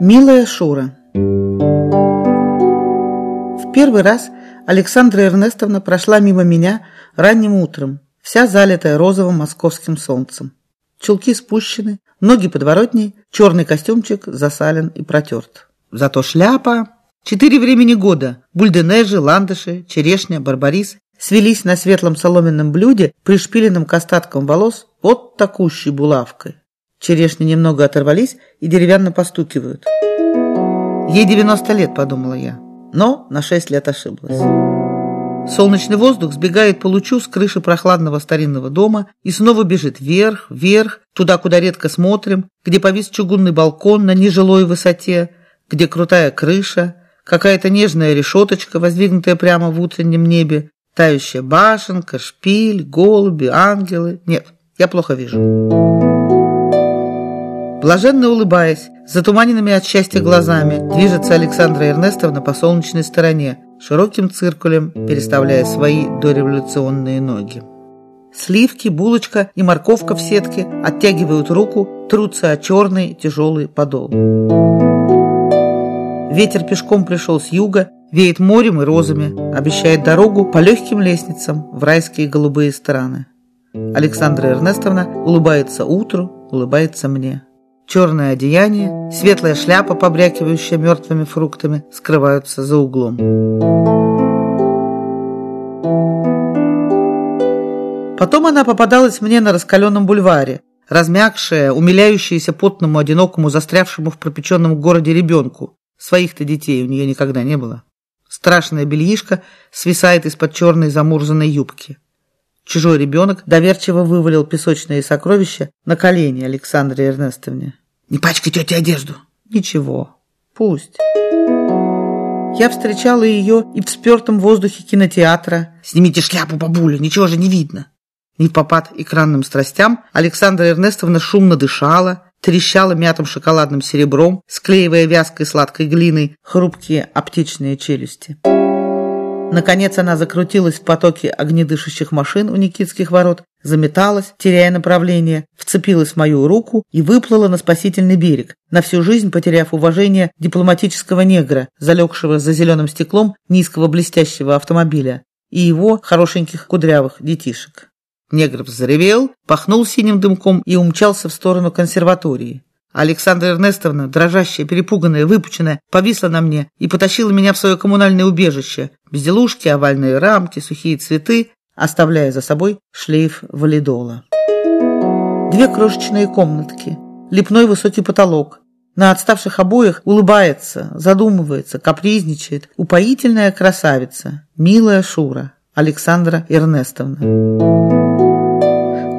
Милая Шура В первый раз Александра Эрнестовна прошла мимо меня ранним утром, вся залитая розовым московским солнцем. Чулки спущены, ноги подворотней, черный костюмчик засален и протерт. Зато шляпа... Четыре времени года – бульденежи, ландыши, черешня, барбарис – свелись на светлом соломенном блюде, пришпиленном к остаткам волос под такущей булавкой. Черешни немного оторвались и деревянно постукивают. Ей 90 лет, подумала я, но на 6 лет ошиблась. Солнечный воздух сбегает по лучу с крыши прохладного старинного дома и снова бежит вверх, вверх, туда, куда редко смотрим, где повис чугунный балкон на нежилой высоте, где крутая крыша, какая-то нежная решеточка, воздвигнутая прямо в утреннем небе, тающая башенка, шпиль, голуби, ангелы. Нет, я плохо вижу. Блаженно улыбаясь, затуманенными от счастья глазами, движется Александра Эрнестовна по солнечной стороне, широким циркулем переставляя свои дореволюционные ноги. Сливки, булочка и морковка в сетке оттягивают руку, трутся о черный тяжелый подол. Ветер пешком пришел с юга, веет морем и розами, обещает дорогу по легким лестницам в райские голубые страны. Александра Эрнестовна улыбается утру, улыбается мне. Черное одеяние, светлая шляпа, побрякивающая мертвыми фруктами, скрываются за углом. Потом она попадалась мне на раскаленном бульваре, размягшая, умиляющаяся потному, одинокому, застрявшему в пропеченном городе ребенку. Своих-то детей у нее никогда не было. Страшная бельишка свисает из-под черной замурзанной юбки. Чужой ребенок доверчиво вывалил песочные сокровища на колени Александре Эрнестовне. «Не пачкай тете одежду!» «Ничего, пусть». Я встречала ее и в спертом воздухе кинотеатра. «Снимите шляпу, бабуля, ничего же не видно!» Не в попад экранным страстям, Александра Эрнестовна шумно дышала, трещала мятым шоколадным серебром, склеивая вязкой сладкой глиной хрупкие аптечные челюсти. Наконец она закрутилась в потоке огнедышащих машин у Никитских ворот, заметалась, теряя направление, вцепилась в мою руку и выплыла на спасительный берег, на всю жизнь потеряв уважение дипломатического негра, залегшего за зеленым стеклом низкого блестящего автомобиля, и его хорошеньких кудрявых детишек. Негр взревел, пахнул синим дымком и умчался в сторону консерватории. Александра Эрнестовна, дрожащая, перепуганная, выпученная, повисла на мне и потащила меня в свое коммунальное убежище. Безделушки, овальные рамки, сухие цветы, оставляя за собой шлейф валидола. Две крошечные комнатки, лепной высокий потолок. На отставших обоях улыбается, задумывается, капризничает. Упоительная красавица, милая Шура, Александра Эрнестовна.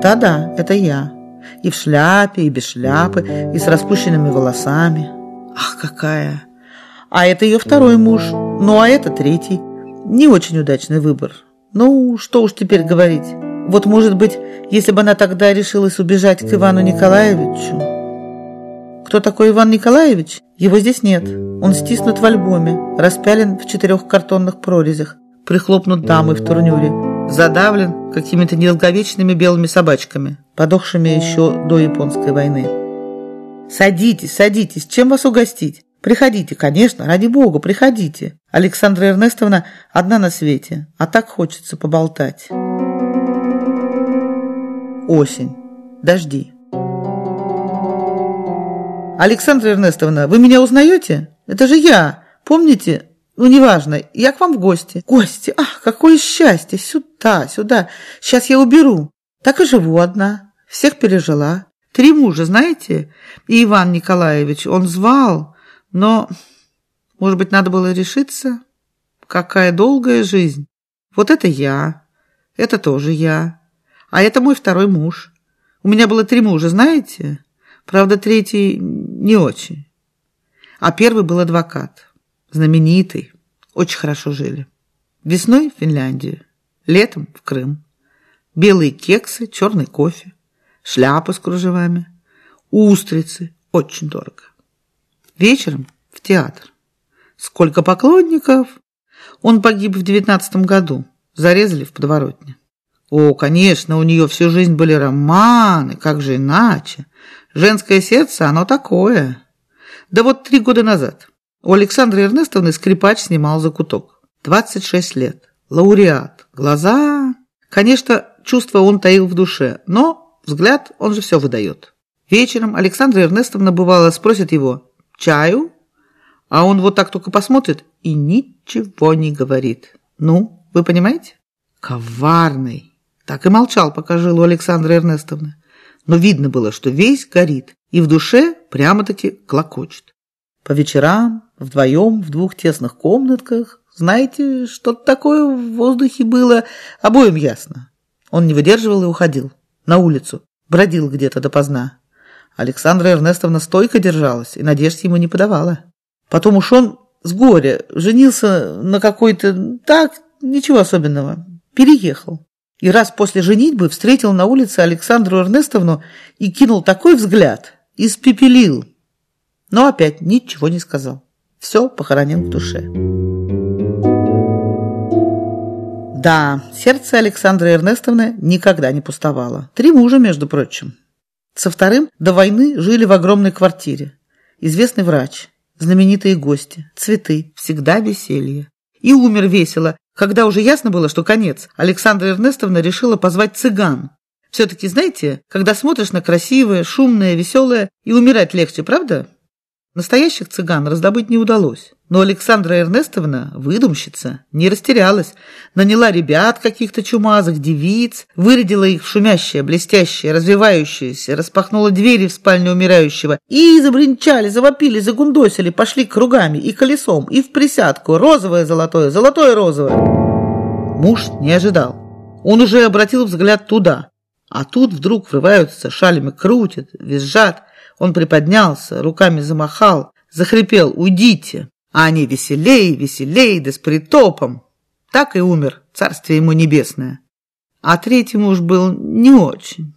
Да-да, это я. И в шляпе, и без шляпы, и с распущенными волосами. Ах, какая! А это ее второй муж, ну а это третий. Не очень удачный выбор. Ну, что уж теперь говорить. Вот, может быть, если бы она тогда решилась убежать к Ивану Николаевичу. Кто такой Иван Николаевич? Его здесь нет. Он стиснут в альбоме, распялен в четырех картонных прорезях, прихлопнут дамой в турнюре, задавлен какими-то недолговечными белыми собачками, подохшими еще до японской войны. «Садитесь, садитесь, чем вас угостить?» «Приходите, конечно, ради бога, приходите!» Александра Эрнестовна одна на свете, а так хочется поболтать. Осень. Дожди. Александра Эрнестовна, вы меня узнаете? Это же я. Помните, ну, неважно, я к вам в гости. Гости, ах, какое счастье, сюда, сюда. Сейчас я уберу. Так и живу одна. Всех пережила. Три мужа, знаете? И Иван Николаевич, он звал, но, может быть, надо было решиться? Какая долгая жизнь. Вот это я, это тоже я, а это мой второй муж. У меня было три мужа, знаете? Правда, третий не очень. А первый был адвокат знаменитый, очень хорошо жили. Весной в Финляндию, летом в Крым. Белые кексы, черный кофе, шляпа с кружевами, устрицы, очень дорого. Вечером в театр. Сколько поклонников! Он погиб в девятнадцатом году, зарезали в подворотне. О, конечно, у нее всю жизнь были романы, как же иначе. Женское сердце, оно такое. Да вот три года назад у Александры Эрнестовны скрипач снимал закуток. 26 лет. Лауреат. Глаза... Конечно, чувства он таил в душе, но взгляд, он же все выдает. Вечером Александра Эрнестовна бывало спросит его «Чаю?» А он вот так только посмотрит и ничего не говорит. Ну, вы понимаете? Коварный. Так и молчал, пока жил у Александры Эрнестовны. Но видно было, что весь горит и в душе прямо-таки клокочет. По вечерам, вдвоем, в двух тесных комнатках, знаете, что-то такое в воздухе было, обоим ясно. Он не выдерживал и уходил. На улицу. Бродил где-то допоздна. Александра Эрнестовна стойко держалась и надежд ему не подавала. Потом уж он с горя женился на какой-то... Так, ничего особенного. Переехал. И раз после женитьбы встретил на улице Александру Эрнестовну и кинул такой взгляд, испепелил. Но опять ничего не сказал. Все похоронил в душе. Да, сердце Александры Эрнестовны никогда не пустовало. Три мужа, между прочим. Со вторым до войны жили в огромной квартире. Известный врач, знаменитые гости, цветы, всегда веселье. И умер весело, когда уже ясно было, что конец. Александра Эрнестовна решила позвать цыган. Все-таки, знаете, когда смотришь на красивое, шумное, веселое, и умирать легче, правда? Настоящих цыган раздобыть не удалось. Но Александра Эрнестовна, выдумщица, не растерялась. Наняла ребят каких-то чумазых, девиц, вырядила их в шумящее, блестящее, развивающееся, распахнула двери в спальню умирающего и забринчали, завопили, загундосили, пошли кругами и колесом, и в присядку, розовое, золотое, золотое, розовое. Муж не ожидал. Он уже обратил взгляд туда, а тут вдруг врываются, шалями крутят, визжат. Он приподнялся, руками замахал, захрипел «Уйдите!» А они веселей, веселей, да с притопом. Так и умер, царствие ему небесное. А третий муж был не очень.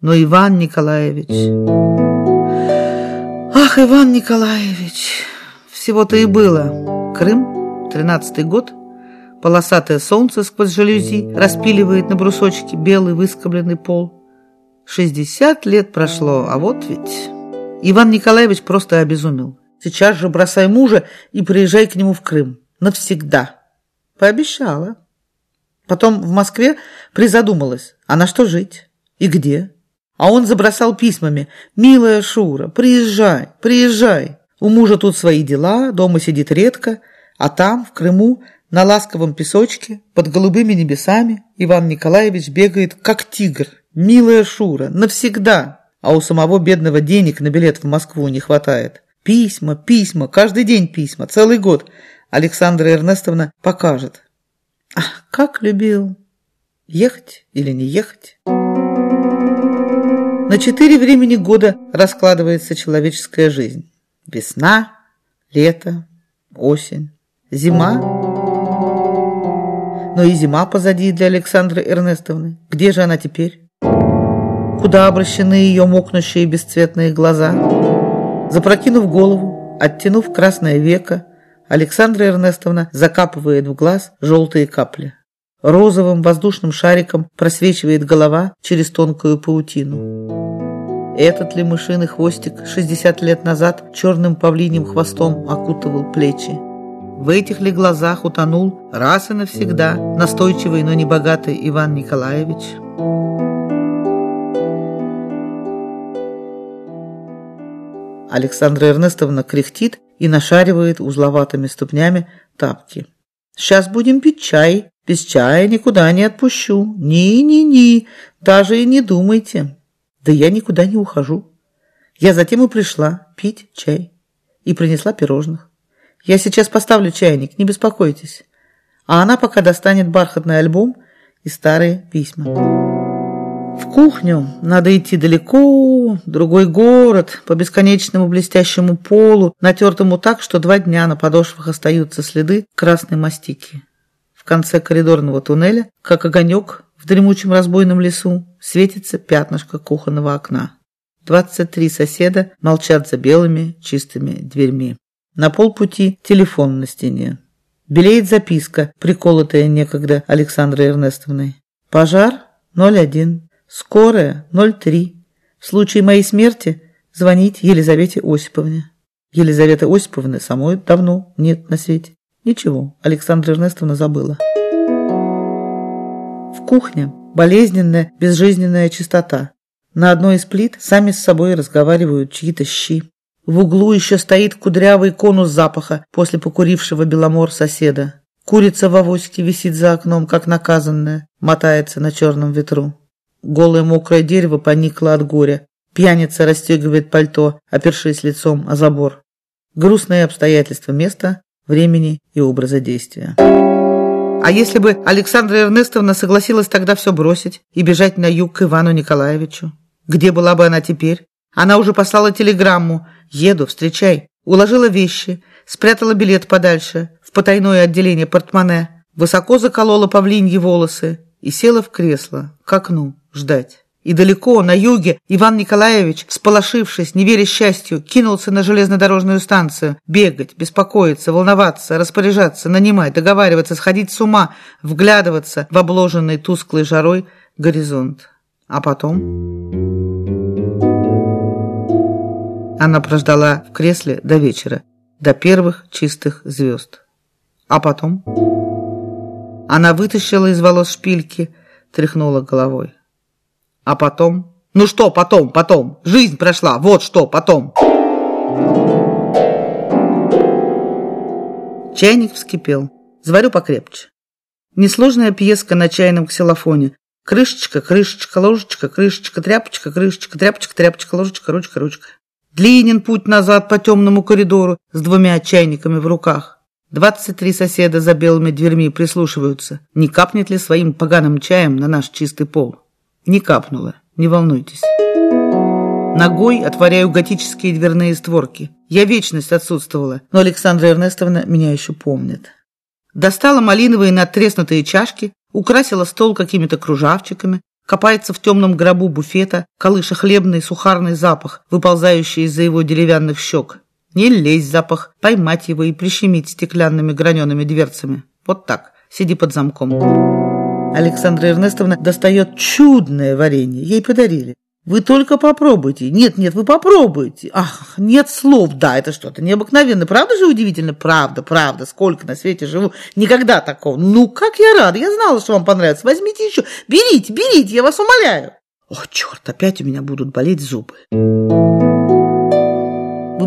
Но Иван Николаевич... Ах, Иван Николаевич, всего-то и было. Крым, тринадцатый год, полосатое солнце сквозь жалюзи распиливает на брусочке белый выскобленный пол. Шестьдесят лет прошло, а вот ведь... Иван Николаевич просто обезумел. Сейчас же бросай мужа и приезжай к нему в Крым. Навсегда. Пообещала. Потом в Москве призадумалась, а на что жить? И где? А он забросал письмами. «Милая Шура, приезжай, приезжай. У мужа тут свои дела, дома сидит редко, а там, в Крыму, на ласковом песочке, под голубыми небесами, Иван Николаевич бегает, как тигр. Милая Шура, навсегда. А у самого бедного денег на билет в Москву не хватает. Письма, письма, каждый день письма, целый год. Александра Эрнестовна покажет. Ах, как любил! Ехать или не ехать? На четыре времени года раскладывается человеческая жизнь. Весна, лето, осень, зима. Но и зима позади для Александры Эрнестовны. Где же она теперь? Куда обращены ее мокнущие бесцветные глаза? Запрокинув голову, оттянув красное веко, Александра Эрнестовна закапывает в глаз желтые капли. Розовым воздушным шариком просвечивает голова через тонкую паутину. Этот ли мышиный хвостик 60 лет назад черным павлиним хвостом окутывал плечи? В этих ли глазах утонул раз и навсегда настойчивый, но небогатый Иван Николаевич? Александра Эрнестовна кряхтит и нашаривает узловатыми ступнями тапки. «Сейчас будем пить чай. Без чая никуда не отпущу. Ни-ни-ни, даже и не думайте». «Да я никуда не ухожу. Я затем и пришла пить чай. И принесла пирожных. Я сейчас поставлю чайник, не беспокойтесь. А она пока достанет бархатный альбом и старые письма». В кухню надо идти далеко, другой город, по бесконечному блестящему полу, натертому так, что два дня на подошвах остаются следы красной мастики. В конце коридорного туннеля, как огонек в дремучем разбойном лесу, светится пятнышко кухонного окна. Двадцать три соседа молчат за белыми чистыми дверьми. На полпути телефон на стене. Белеет записка, приколотая некогда Александрой Эрнестовной. Пожар 01. Скорая 03. В случае моей смерти звонить Елизавете Осиповне. Елизаветы Осиповны самой давно нет на свете. Ничего, Александра Эрнестовна забыла. В кухне болезненная, безжизненная чистота. На одной из плит сами с собой разговаривают чьи-то щи. В углу еще стоит кудрявый конус запаха после покурившего беломор соседа. Курица в авоське висит за окном, как наказанная, мотается на черном ветру. Голое мокрое дерево поникло от горя. Пьяница расстегивает пальто, опершись лицом о забор. Грустные обстоятельства места, времени и образа действия. А если бы Александра Эрнестовна согласилась тогда все бросить и бежать на юг к Ивану Николаевичу? Где была бы она теперь? Она уже послала телеграмму «Еду, встречай». Уложила вещи, спрятала билет подальше, в потайное отделение портмоне, высоко заколола павлиньи волосы и села в кресло, к окну, ждать. И далеко, на юге, Иван Николаевич, сполошившись, не веря счастью, кинулся на железнодорожную станцию. Бегать, беспокоиться, волноваться, распоряжаться, нанимать, договариваться, сходить с ума, вглядываться в обложенный тусклой жарой горизонт. А потом... Она прождала в кресле до вечера, до первых чистых звезд. А потом... Она вытащила из волос шпильки, тряхнула головой. А потом? Ну что потом, потом? Жизнь прошла, вот что потом. Чайник вскипел. Заварю покрепче. Несложная пьеска на чайном ксилофоне. Крышечка, крышечка, ложечка, крышечка, тряпочка, крышечка, тряпочка, тряпочка, ложечка, ручка, ручка. Длинен путь назад по темному коридору с двумя чайниками в руках. Двадцать три соседа за белыми дверьми прислушиваются, не капнет ли своим поганым чаем на наш чистый пол. Не капнуло, не волнуйтесь. Ногой отворяю готические дверные створки. Я вечность отсутствовала, но Александра Эрнестовна меня еще помнит. Достала малиновые надтреснутые чашки, украсила стол какими-то кружавчиками, копается в темном гробу буфета, колыша хлебный сухарный запах, выползающий из-за его деревянных щек. Не лезь запах, поймать его и прищемить стеклянными гранеными дверцами. Вот так, сиди под замком. Александра Эрнестовна достает чудное варенье. Ей подарили. Вы только попробуйте. Нет, нет, вы попробуйте. Ах, нет слов. Да, это что-то необыкновенное. Правда же удивительно? Правда, правда. Сколько на свете живу. Никогда такого. Ну, как я рада. Я знала, что вам понравится. Возьмите еще. Берите, берите, я вас умоляю. О, черт, опять у меня будут болеть зубы.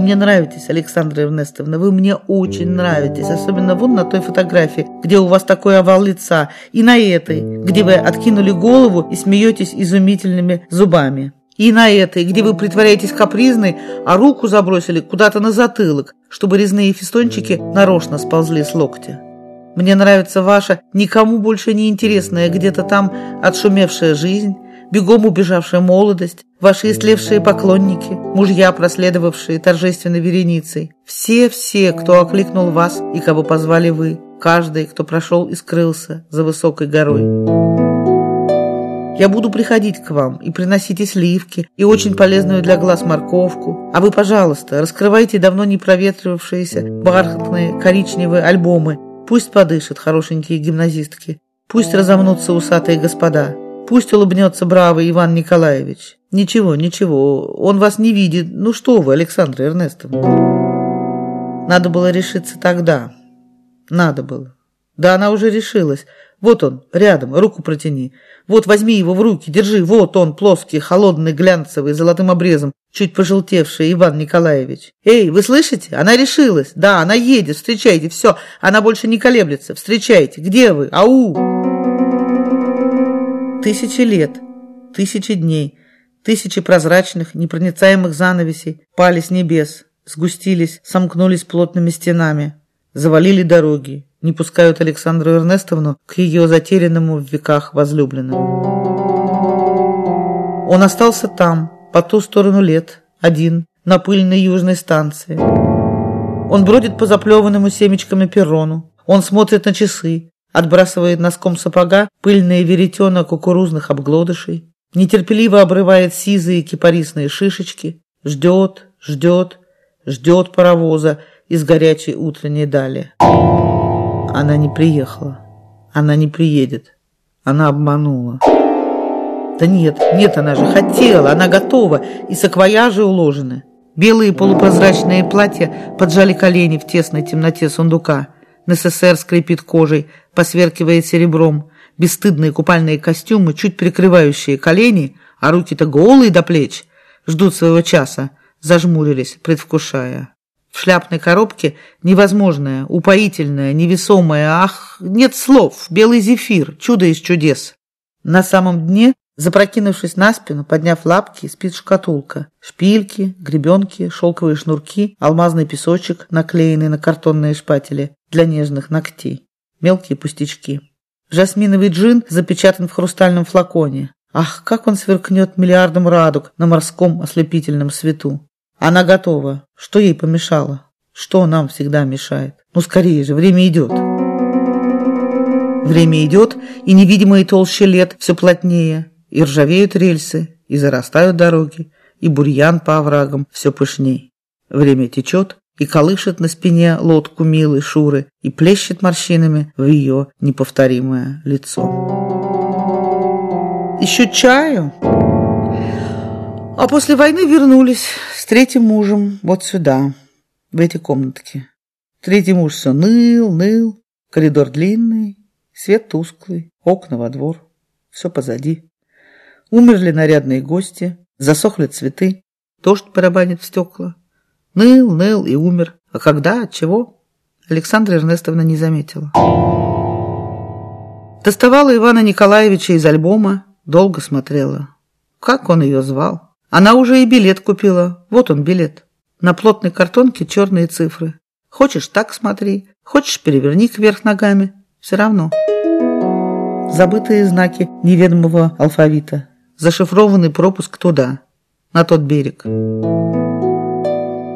Мне нравитесь, Александра Эрнестовна, вы мне очень нравитесь, особенно вон на той фотографии, где у вас такой овал лица, и на этой, где вы откинули голову и смеетесь изумительными зубами. И на этой, где вы притворяетесь капризной, а руку забросили куда-то на затылок, чтобы резные фистончики нарочно сползли с локтя. Мне нравится ваша, никому больше не интересная, где-то там отшумевшая жизнь, бегом убежавшая молодость, ваши истлевшие поклонники, мужья, проследовавшие торжественной вереницей, все-все, кто окликнул вас и кого позвали вы, каждый, кто прошел и скрылся за высокой горой. Я буду приходить к вам и приносить и сливки, и очень полезную для глаз морковку. А вы, пожалуйста, раскрывайте давно не проветривавшиеся бархатные коричневые альбомы. Пусть подышат хорошенькие гимназистки, пусть разомнутся усатые господа. Пусть улыбнется бравый Иван Николаевич. Ничего, ничего, он вас не видит. Ну что вы, Александра Эрнестовна. Надо было решиться тогда. Надо было. Да она уже решилась. Вот он, рядом, руку протяни. Вот возьми его в руки, держи. Вот он, плоский, холодный, глянцевый, золотым обрезом, чуть пожелтевший Иван Николаевич. Эй, вы слышите? Она решилась. Да, она едет, встречайте, все. Она больше не колеблется. Встречайте. Где вы? Ау! Тысячи лет, тысячи дней, тысячи прозрачных, непроницаемых занавесей пали с небес, сгустились, сомкнулись плотными стенами, завалили дороги, не пускают Александру Эрнестовну к ее затерянному в веках возлюбленному. Он остался там, по ту сторону лет, один, на пыльной южной станции. Он бродит по заплеванному семечками перрону. Он смотрит на часы, отбрасывает носком сапога пыльные веретена кукурузных обглодышей, нетерпеливо обрывает сизые кипарисные шишечки, ждет, ждет, ждет паровоза из горячей утренней дали. Она не приехала. Она не приедет. Она обманула. Да нет, нет, она же хотела, она готова, и саквояжи уложены. Белые полупрозрачные платья поджали колени в тесной темноте сундука. НССР скрипит кожей, посверкивает серебром. Бесстыдные купальные костюмы, чуть прикрывающие колени, а руки-то голые до плеч, ждут своего часа, зажмурились, предвкушая. В шляпной коробке невозможное, упоительное, невесомое, ах, нет слов, белый зефир, чудо из чудес. На самом дне, запрокинувшись на спину, подняв лапки, спит шкатулка. Шпильки, гребенки, шелковые шнурки, алмазный песочек, наклеенный на картонные шпатели для нежных ногтей. Мелкие пустячки. Жасминовый джин запечатан в хрустальном флаконе. Ах, как он сверкнет миллиардом радуг на морском ослепительном свету. Она готова. Что ей помешало? Что нам всегда мешает? Ну, скорее же, время идет. Время идет, и невидимые толщи лет все плотнее, и ржавеют рельсы, и зарастают дороги, и бурьян по оврагам все пышней. Время течет, и колышет на спине лодку милой Шуры, и плещет морщинами в ее неповторимое лицо. «Еще чаю?» А после войны вернулись с третьим мужем вот сюда, в эти комнатки. Третий муж все ныл, ныл, коридор длинный, свет тусклый, окна во двор, все позади. Умерли нарядные гости, засохли цветы, дождь барабанит в стекла. Ныл, ныл и умер. А когда, от чего? Александра Эрнестовна не заметила. Доставала Ивана Николаевича из альбома, долго смотрела. Как он ее звал? Она уже и билет купила. Вот он, билет. На плотной картонке черные цифры. Хочешь, так смотри. Хочешь, переверни кверх ногами. Все равно. Забытые знаки неведомого алфавита. Зашифрованный пропуск туда, на тот берег.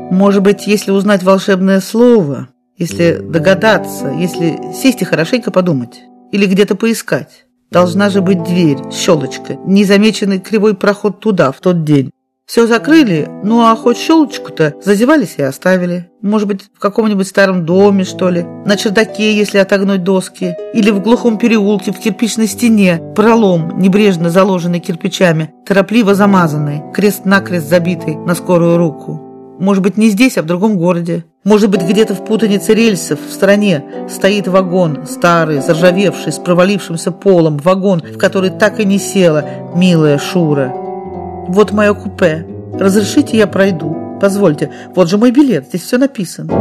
Может быть, если узнать волшебное слово, если догадаться, если сесть и хорошенько подумать, или где-то поискать, Должна же быть дверь, щелочка, незамеченный кривой проход туда, в тот день. Все закрыли, ну а хоть щелочку-то зазевались и оставили. Может быть, в каком-нибудь старом доме, что ли, на чердаке, если отогнуть доски, или в глухом переулке в кирпичной стене, пролом, небрежно заложенный кирпичами, торопливо замазанный, крест-накрест забитый на скорую руку. Может быть, не здесь, а в другом городе. Может быть, где-то в путанице рельсов в стороне стоит вагон, старый, заржавевший, с провалившимся полом, вагон, в который так и не села милая Шура. Вот мое купе. Разрешите, я пройду. Позвольте, вот же мой билет, здесь все написано.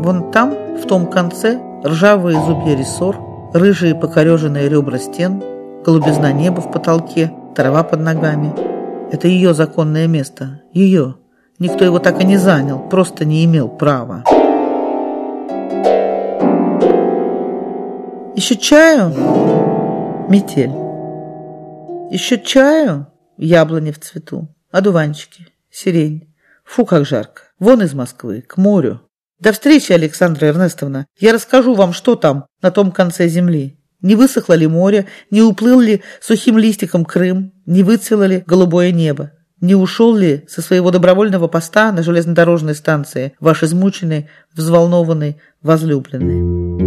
Вон там, в том конце, ржавые зубья рессор, рыжие покореженные ребра стен, голубизна неба в потолке, трава под ногами – это ее законное место. Ее. Никто его так и не занял, просто не имел права. Еще чаю? Метель. Еще чаю? Яблони в цвету. Одуванчики. Сирень. Фу, как жарко. Вон из Москвы, к морю. До встречи, Александра Эрнестовна. Я расскажу вам, что там, на том конце земли. Не высохло ли море, не уплыл ли сухим листиком Крым, не выцвело ли голубое небо, не ушел ли со своего добровольного поста на железнодорожной станции ваш измученный, взволнованный, возлюбленный.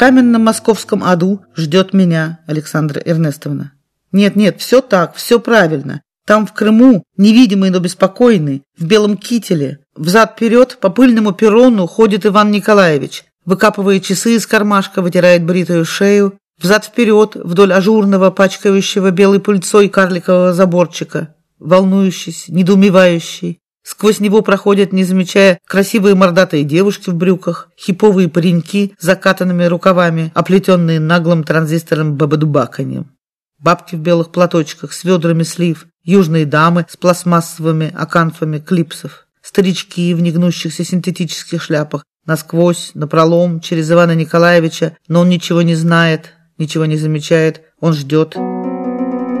Каменном московском аду ждет меня Александра Эрнестовна. Нет-нет, все так, все правильно. Там, в Крыму, невидимый, но беспокойный, в белом кителе, взад-вперед по пыльному перрону ходит Иван Николаевич, выкапывает часы из кармашка, вытирает бритую шею, взад-вперед вдоль ажурного, пачкающего белой пыльцой карликового заборчика, волнующийся, недоумевающий. Сквозь него проходят, не замечая, красивые мордатые девушки в брюках, хиповые пареньки с закатанными рукавами, оплетенные наглым транзистором бабадубаканьем. Бабки в белых платочках с ведрами слив, южные дамы с пластмассовыми оканфами клипсов, старички в негнущихся синтетических шляпах, насквозь, напролом, через Ивана Николаевича, но он ничего не знает, ничего не замечает, он ждет.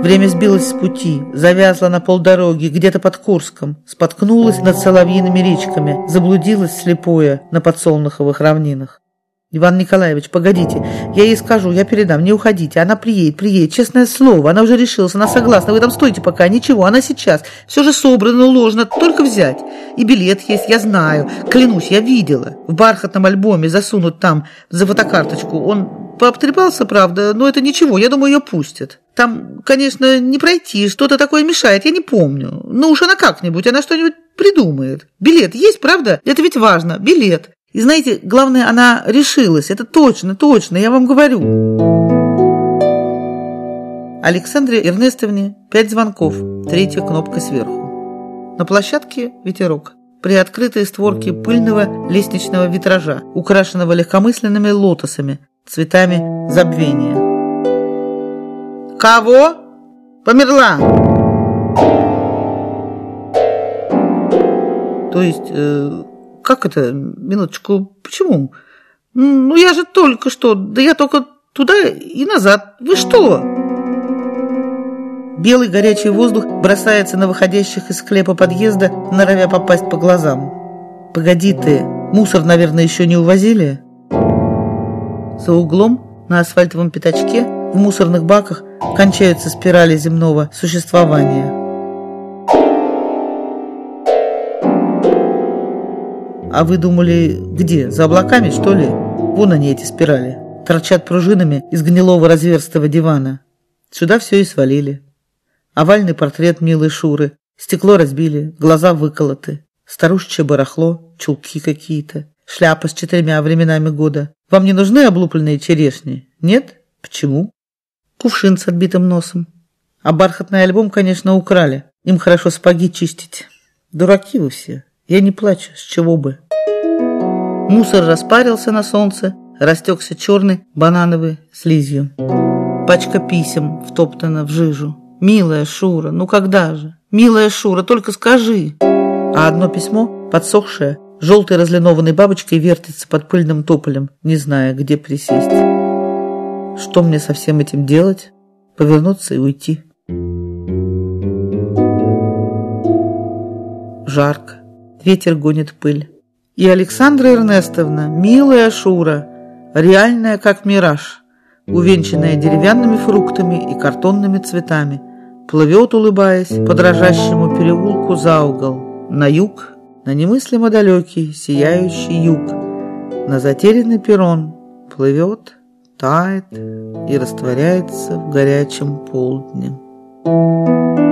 Время сбилось с пути, завязло на полдороги, где-то под Курском, споткнулось над соловьиными речками, заблудилось слепое на подсолнуховых равнинах. Иван Николаевич, погодите, я ей скажу, я передам, не уходите, она приедет, приедет, честное слово, она уже решилась, она согласна, вы там стойте пока, ничего, она сейчас, все же собрано, уложено, только взять. И билет есть, я знаю, клянусь, я видела, в бархатном альбоме засунут там за фотокарточку, он пообтрепался, правда, но это ничего, я думаю, ее пустят. Там, конечно, не пройти, что-то такое мешает, я не помню. Ну уж она как-нибудь, она что-нибудь придумает. Билет есть, правда? Это ведь важно, билет. И знаете, главное, она решилась. Это точно, точно, я вам говорю. Александре Эрнестовне пять звонков, третья кнопка сверху. На площадке ветерок. Приоткрытые створки пыльного лестничного витража, украшенного легкомысленными лотосами, цветами забвения. «Кого?» «Померла!» То есть, э, как это, минуточку, почему? Ну, я же только что, да я только туда и назад. Вы что? Белый горячий воздух бросается на выходящих из склепа подъезда, норовя попасть по глазам. «Погоди ты, мусор, наверное, еще не увозили?» За углом, на асфальтовом пятачке, в мусорных баках кончаются спирали земного существования. А вы думали, где? За облаками, что ли? Вон они, эти спирали. Торчат пружинами из гнилого разверстого дивана. Сюда все и свалили. Овальный портрет милой Шуры. Стекло разбили, глаза выколоты. Старушечье барахло, чулки какие-то. Шляпа с четырьмя временами года. Вам не нужны облупленные черешни? Нет? Почему? Кувшин с отбитым носом. А бархатный альбом, конечно, украли. Им хорошо сапоги чистить. Дураки вы все. Я не плачу, с чего бы. Мусор распарился на солнце, растекся черный банановый слизью. Пачка писем втоптана в жижу. «Милая Шура, ну когда же? Милая Шура, только скажи!» А одно письмо, подсохшее, желтой разлинованной бабочкой вертится под пыльным тополем, не зная, где присесть. Что мне со всем этим делать? Повернуться и уйти. Жарко. Ветер гонит пыль. И Александра Эрнестовна, милая Шура, реальная как мираж, увенчанная деревянными фруктами и картонными цветами – плывет, улыбаясь, по дрожащему переулку за угол, на юг, на немыслимо далекий, сияющий юг, на затерянный перрон, плывет, тает и растворяется в горячем полдне. Thank you.